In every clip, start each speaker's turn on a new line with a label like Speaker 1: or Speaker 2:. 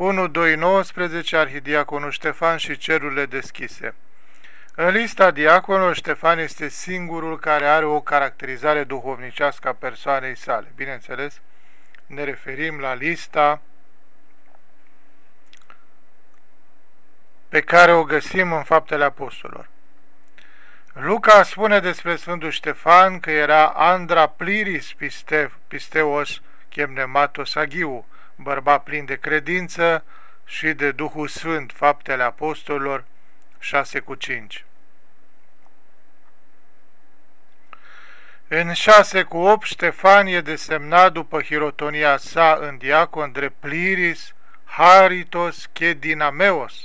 Speaker 1: 1, 2, 19, Arhidiaconul Ștefan și cerurile deschise. În lista diaconului, Ștefan este singurul care are o caracterizare duhovnicească a persoanei sale. Bineînțeles, ne referim la lista pe care o găsim în Faptele Apostolilor. Luca spune despre Sfântul Ștefan că era Andra Pliris Pistev, Pisteos Chemnematos Agiu, bărbat plin de credință și de Duhul Sfânt, Faptele Apostolilor 6 cu 5. În 6 cu 8, Ștefan e desemnat după hirotonia sa în diacon drept Pliris Haritos Chedinameos,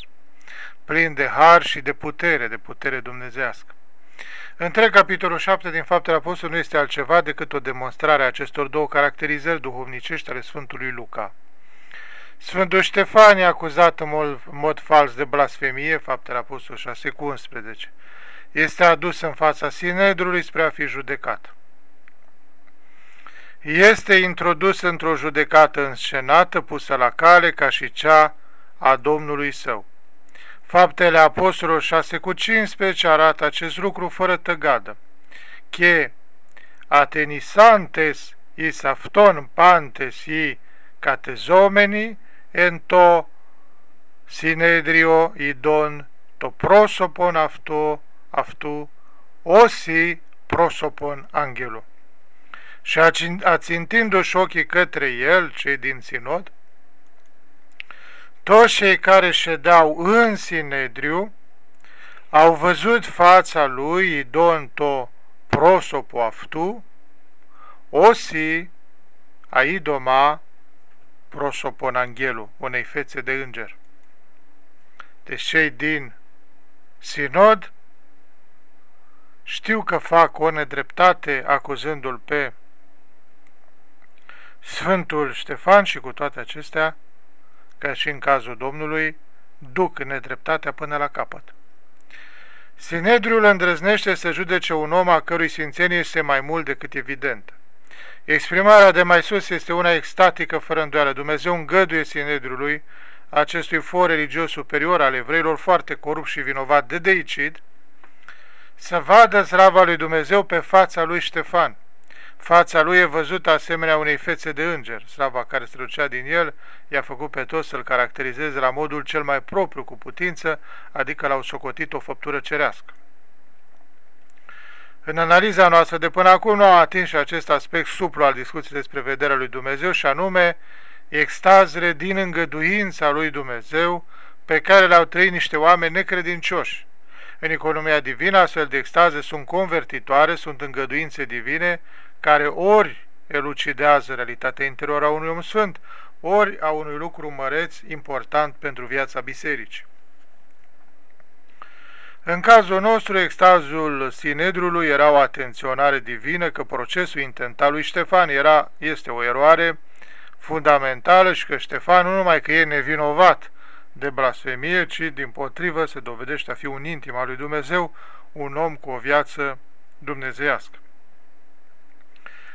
Speaker 1: plin de har și de putere, de putere dumnezească. Întreg capitolul 7 din Faptele Apostolului nu este altceva decât o demonstrare a acestor două caracterizări duhovnicești ale Sfântului Luca. Sfântul Ștefan e acuzat în mod, mod fals de blasfemie, Faptele Apostolului 6 cu 11. Este adus în fața Sinedrului spre a fi judecat. Este introdus într-o judecată înscenată, pusă la cale ca și cea a Domnului său. Faptele Apostolilor 6 cu 15 arată acest lucru fără tăgadă. Che atenisantes is afton pantes i catezomeni ento sinedrio idon to prosopon afto aftu osi prosopon angelo. Și ațintindu-și șochii către el, cei din sinod, toți cei care ședeau în Sinedriu au văzut fața lui Idonto prosopoaftu, osi aidoma prosoponanghelu, unei fețe de înger. Deci cei din Sinod știu că fac o nedreptate acuzându-l pe Sfântul Ștefan și cu toate acestea ca și în cazul Domnului, duc nedreptatea până la capăt. Sinedriul îndrăznește să judece un om a cărui sfințenie este mai mult decât evidentă. Exprimarea de mai sus este una extatică fără îndoială. Dumnezeu îngăduie Sinedriului, acestui for religios superior al evreilor, foarte corupt și vinovat de deicid, să vadă zrava lui Dumnezeu pe fața lui Ștefan, Fața lui e văzută asemenea unei fețe de înger. Slava care strălucea din el i-a făcut pe toți să-l caracterizeze la modul cel mai propriu cu putință, adică l-au socotit o făptură cerească. În analiza noastră de până acum nu am atins și acest aspect suplu al discuției despre vederea lui Dumnezeu și anume extazele din îngăduința lui Dumnezeu pe care le-au trăit niște oameni necredincioși. În economia divină, astfel de extaze sunt convertitoare, sunt îngăduințe divine, care ori elucidează realitatea interioară a unui om sfânt, ori a unui lucru măreț important pentru viața bisericii. În cazul nostru, extazul Sinedrului era o atenționare divină că procesul intentat lui Ștefan era, este o eroare fundamentală și că Ștefan nu numai că e nevinovat de blasfemie, ci din potrivă se dovedește a fi un intim al lui Dumnezeu, un om cu o viață dumnezeiască.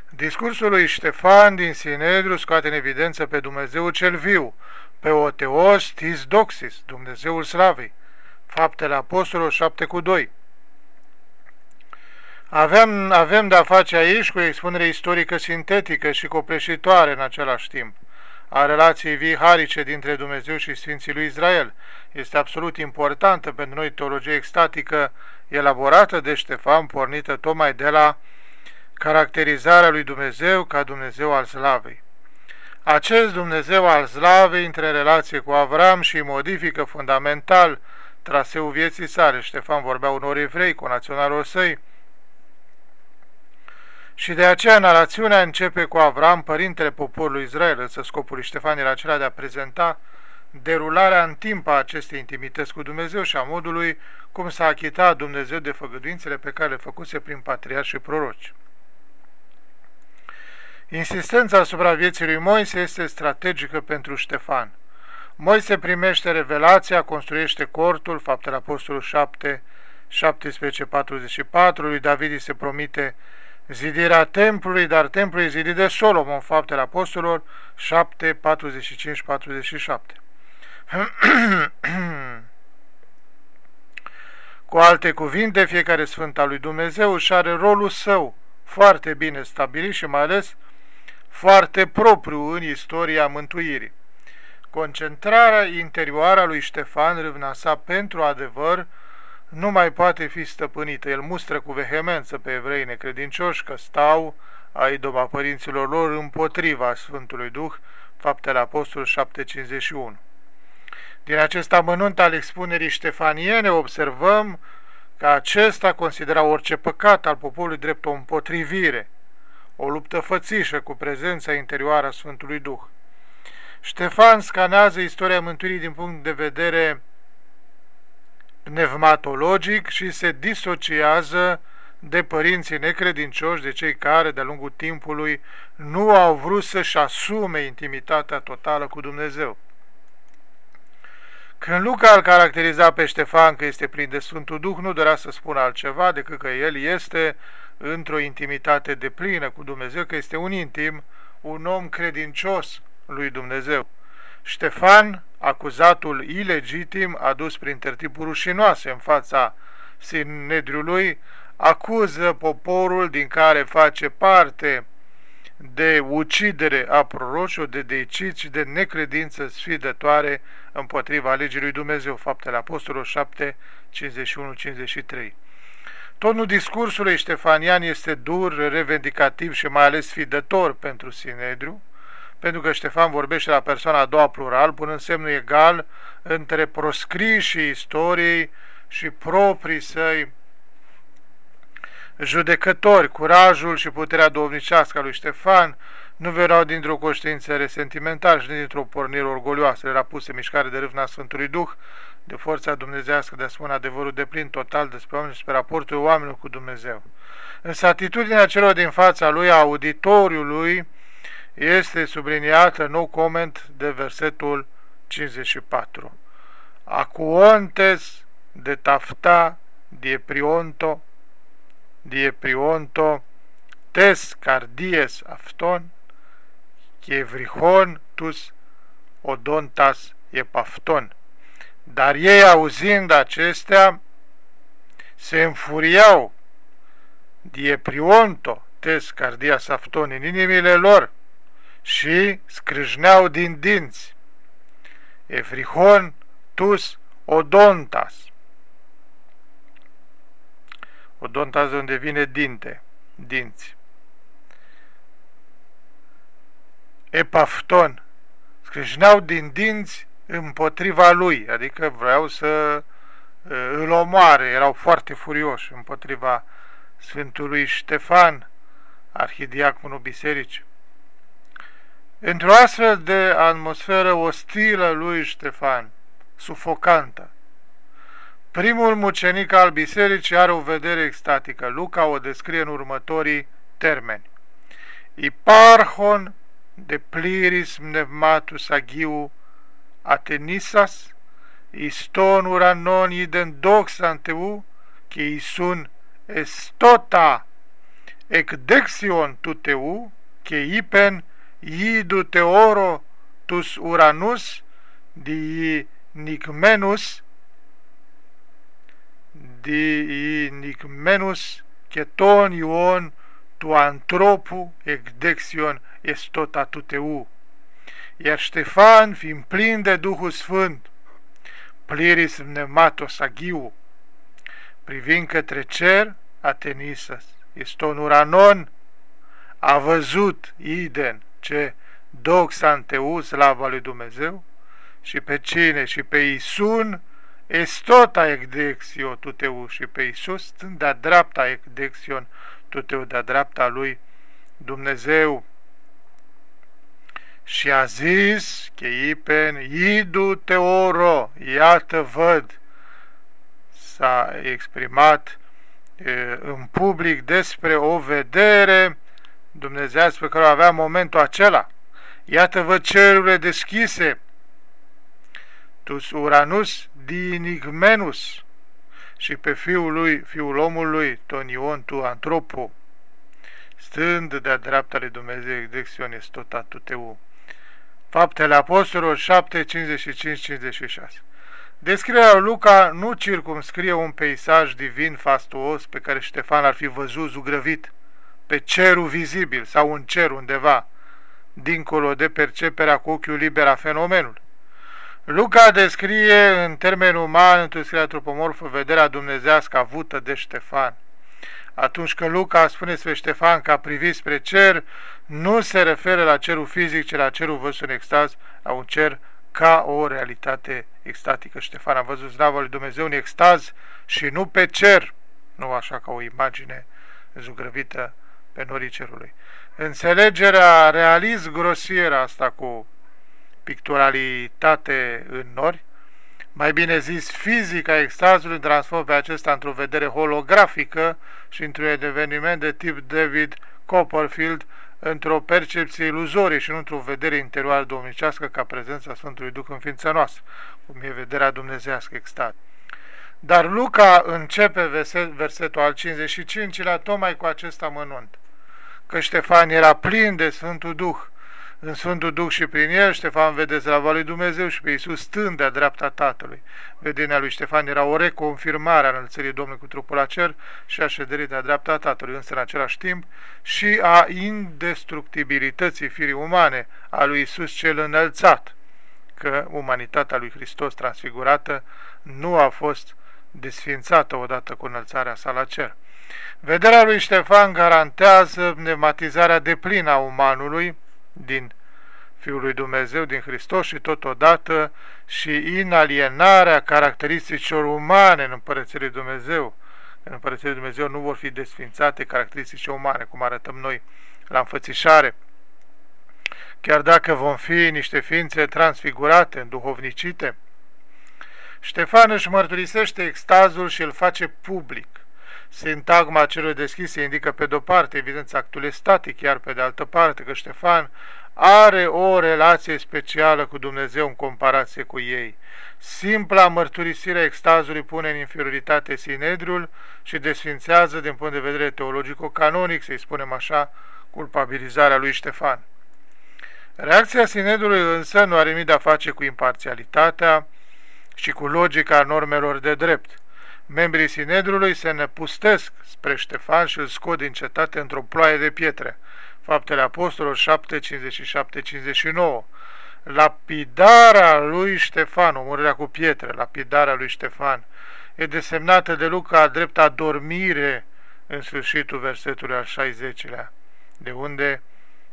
Speaker 1: Discursul lui Ștefan din Sinedru scoate în evidență pe Dumnezeu cel viu, pe Oteos tis doxis, Dumnezeul slavei, faptele apostolilor 7 cu 2. Avem, avem de-a face aici cu o expunere istorică sintetică și copleșitoare în același timp a relației viharice dintre Dumnezeu și Sfinții lui Israel. Este absolut importantă pentru noi teologie extatică elaborată de Ștefan, pornită tocmai de la caracterizarea lui Dumnezeu ca Dumnezeu al slavei. Acest Dumnezeu al slavei intră în relație cu Avram și modifică fundamental traseul vieții sale. Ștefan vorbea unor evrei, cu naționalul săi, și de aceea narațiunea începe cu Avram, părintele poporului Israel, însă scopul lui Ștefan era acela de a prezenta derularea în timp a acestei intimități cu Dumnezeu și a modului cum s-a achitat Dumnezeu de făgăduințele pe care le făcuse prin patriarhi și proroci. Insistența asupra vieții lui Moise este strategică pentru Ștefan. Moise primește revelația, construiește cortul, faptele Apostolul 7, 17-44, lui David îi se promite zidirea templului, dar templul e zidit de Solomon, faptele Apostolilor 7, 45-47. Cu alte cuvinte, fiecare Sfânt al lui Dumnezeu își are rolul său foarte bine stabilit și mai ales foarte propriu în istoria mântuirii. Concentrarea interioară a lui Ștefan Râvnasa pentru adevăr nu mai poate fi stăpânită. El mustră cu vehemență pe evrei necredincioși că stau a idoma părinților lor împotriva Sfântului Duh, faptele Apostol 751. Din acest amănunt al expunerii ștefaniene observăm că acesta considera orice păcat al poporului drept o împotrivire, o luptă fățișă cu prezența interioară a Sfântului Duh. Ștefan scanează istoria mântuirii din punct de vedere pneumatologic și se disociază de părinții necredincioși, de cei care, de-a lungul timpului, nu au vrut să-și asume intimitatea totală cu Dumnezeu. Când Luca îl caracteriza pe Ștefan că este plin de Sfântul Duh, nu dorea să spună altceva decât că el este într-o intimitate de plină cu Dumnezeu, că este un intim, un om credincios lui Dumnezeu. Ștefan, acuzatul ilegitim, adus prin tertipuri rușinoase în fața Sinedriului, acuză poporul din care face parte de ucidere a prorocilor, de decid și de necredință sfidătoare împotriva legii lui Dumnezeu, faptele Apostolului 7, 51-53. Tonul discursului ștefanian este dur, revendicativ și mai ales sfidător pentru Sinedriu, pentru că Ștefan vorbește la persoana a doua plural, punând semnul egal între proscrișii istoriei și proprii săi judecători, curajul și puterea domnicească a lui Ștefan nu veneau dintr-o conștiință resentimentală și dintr-o pornire orgolioasă. Era pus în mișcare de râvna Sfântului Duh, de forța dumnezească de a spune adevărul de plin total despre oameni și despre raportul oamenilor cu Dumnezeu. Însă atitudinea celor din fața lui, a auditoriului, este subliniată nu coment de versetul 54. Acuontes de tafta dieprionto dieprionto tes cardies afton chevrihon tus odontas epafton. Dar ei, auzind acestea, se înfuriau dieprionto tes cardias afton în inimile lor și scrâșneau din dinți. Efrihon tus odontas. Odontas unde vine dinte, dinți. epafton, scrâșneau din dinți împotriva lui, adică vreau să îl omoare, erau foarte furioși împotriva Sfântului Ștefan, arhidiaconul bisericii. Într-o astfel de atmosferă ostilă lui Ștefan, sufocantă, primul mucenic al bisericii are o vedere extatică. Luca o descrie în următorii termeni. Iparhon de pliris pneumatus agiu atenisas, iston uranon iden dox anteu, che isun estota ecdexion tuteu, che ipen idu teoro tus uranus di nicmenus di nicmenus ton ion tu antropu ecdexion est tot atuteu. Iar Ștefan, fiind plin de Duhul Sfânt, pliris pneumatos agiu, privind către cer, Atenisas, este un uranon, a văzut Iden ce doxa anteu, slava lui Dumnezeu, și pe cine? Și pe Isun, estota ecdexio tuteu, și pe Isus, stând de-a dreapta ecdexion tuteu, de-a dreapta lui Dumnezeu. Și a zis că Ipen, idu teoro, iată văd, s-a exprimat e, în public despre o vedere dumnezească pe care o avea momentul acela. Iată văd cerurile deschise, tus Uranus dinigmenus. Și pe fiul lui, fiul omului, Tonion tu antropo, stând de-a dreapta lui Dumnezeu, Dexion tot tuteu Faptele Apostolilor 7, 55-56 Descrierea lui Luca nu circumscrie un peisaj divin fastuos pe care Ștefan ar fi văzut zugrăvit pe cerul vizibil sau în cer undeva, dincolo de perceperea cu ochiul liber a fenomenului. Luca descrie în termen uman, într-o scriere antropomorfă, vederea dumnezească avută de Ștefan. Atunci când Luca spune spre Ștefan că a privit spre cer, nu se referă la cerul fizic, ci la cerul văzut în extaz, la un cer ca o realitate extatică. Ștefan a văzut slavă lui Dumnezeu în extaz și nu pe cer, nu așa ca o imagine zugrăvită pe norii cerului. Înțelegerea realist grosieră asta cu picturalitate în nori, mai bine zis fizica extazului, transformă pe acesta într-o vedere holografică și într-un eveniment de tip David Copperfield, într-o percepție iluzorie și nu într-o vedere interioară domnicească ca prezența Sfântului Duh în ființa noastră, cum e vederea dumnezească extaz. Dar Luca începe versetul al 55-lea tocmai cu acest amănunt, că Ștefan era plin de Sfântul Duh, în Sfântul Duh și prin el, Ștefan vede slava lui Dumnezeu și pe Iisus stând de-a dreapta Tatălui. Vedenia lui Ștefan era o reconfirmare a înălțării Domnului cu trupul la cer și a șederii de-a dreapta Tatălui, însă în același timp și a indestructibilității firii umane a lui Iisus cel înălțat, că umanitatea lui Hristos transfigurată nu a fost desfințată odată cu înălțarea sa la cer. Vederea lui Ștefan garantează pneumatizarea deplină a umanului, din Fiul lui Dumnezeu, din Hristos și totodată și inalienarea caracteristicilor umane în Împărățirea lui Dumnezeu. În Împărățirea lui Dumnezeu nu vor fi desfințate caracteristice umane, cum arătăm noi la înfățișare. Chiar dacă vom fi niște ființe transfigurate, înduhovnicite, Ștefan își mărturisește extazul și îl face public. Sintagma celor deschise indică pe de-o parte evidența actul static, iar pe de altă parte că Ștefan are o relație specială cu Dumnezeu în comparație cu ei. Simpla mărturisire a extazului pune în inferioritate Sinedriul și desfințează din punct de vedere teologico-canonic, să-i spunem așa, culpabilizarea lui Ștefan. Reacția Sinedrului însă nu are nimic de a face cu imparțialitatea și cu logica normelor de drept. Membrii Sinedrului se nepustesc spre Ștefan și îl scot din cetate într-o ploaie de pietre. Faptele Apostolilor 7, 57, 59. Lapidarea lui Ștefan, omorârea cu pietre, lapidarea lui Ștefan, e desemnată de Luca drept adormire în sfârșitul versetului al 60-lea, de unde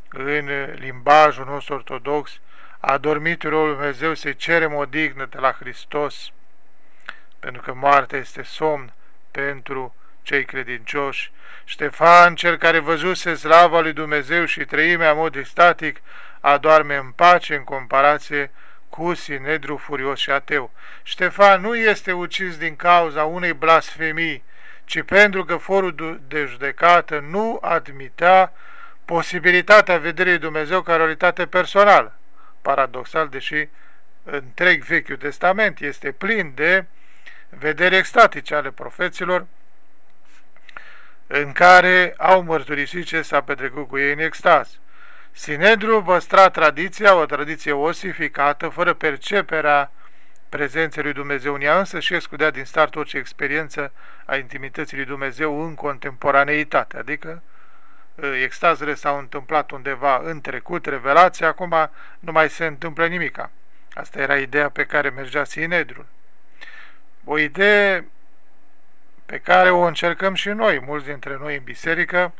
Speaker 1: în limbajul nostru ortodox adormitul lui Dumnezeu se cere modignă de la Hristos, pentru că moartea este somn pentru cei credincioși. Ștefan, cel care văzuse slava lui Dumnezeu și trăimea în mod static, adorme în pace în comparație cu Sinedru furios și ateu. Ștefan nu este ucis din cauza unei blasfemii, ci pentru că forul de judecată nu admitea posibilitatea vederii Dumnezeu ca realitate personală. Paradoxal, deși întreg Vechiul Testament este plin de vederi extatice ale profeților, în care au mărturisit ce s-a petrecut cu ei în extaz. Sinedru păstra tradiția, o tradiție osificată, fără perceperea prezenței lui Dumnezeu în ea, însă și excludea din start orice experiență a intimității lui Dumnezeu în contemporaneitate, adică ă, extazele s-au întâmplat undeva în trecut, revelația, acum nu mai se întâmplă nimica. Asta era ideea pe care mergea Sinedrul. O idee pe care o încercăm și noi, mulți dintre noi în biserică,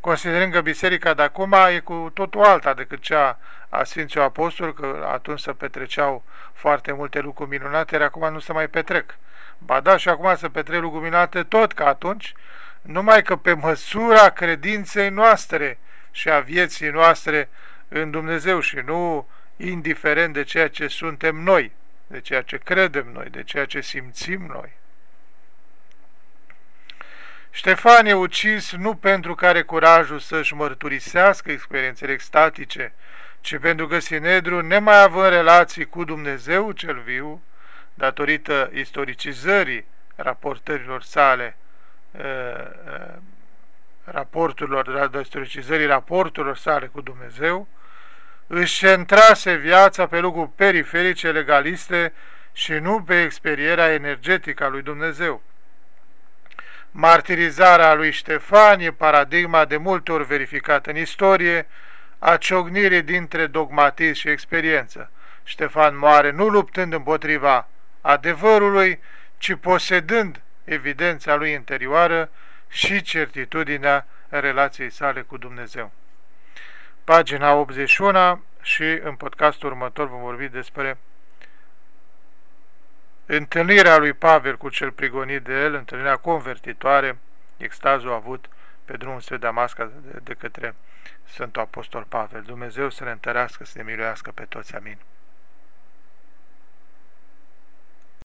Speaker 1: considerând că biserica de acum e cu totul alta decât cea a Sfinților Apostoli, că atunci se petreceau foarte multe lucruri minunate, iar acum nu se mai petrec. Ba da, și acum se petrec lucruri minunate tot ca atunci, numai că pe măsura credinței noastre și a vieții noastre în Dumnezeu și nu indiferent de ceea ce suntem noi, de ceea ce credem noi, de ceea ce simțim noi. Ștefan e ucis nu pentru că are curajul să-și mărturisească experiențele extatice, ci pentru că Sinedru, nemai având relații cu Dumnezeu cel viu, datorită istoricizării raportărilor sale, raporturilor, istoricizării raporturilor sale cu Dumnezeu, își centrase viața pe lucruri periferice legaliste și nu pe experierea energetică a lui Dumnezeu. Martirizarea lui Ștefan e paradigma de multe ori verificată în istorie a ciognirii dintre dogmatism și experiență. Ștefan moare nu luptând împotriva adevărului, ci posedând evidența lui interioară și certitudinea relației sale cu Dumnezeu. Pagina 81 și în podcastul următor vom vorbi despre întâlnirea lui Pavel cu cel prigonit de el, întâlnirea convertitoare, extazul avut pe drumul spre Damasca de, de către Sfântul Apostol Pavel. Dumnezeu să ne întărească, să ne miluiască pe toți. Amin.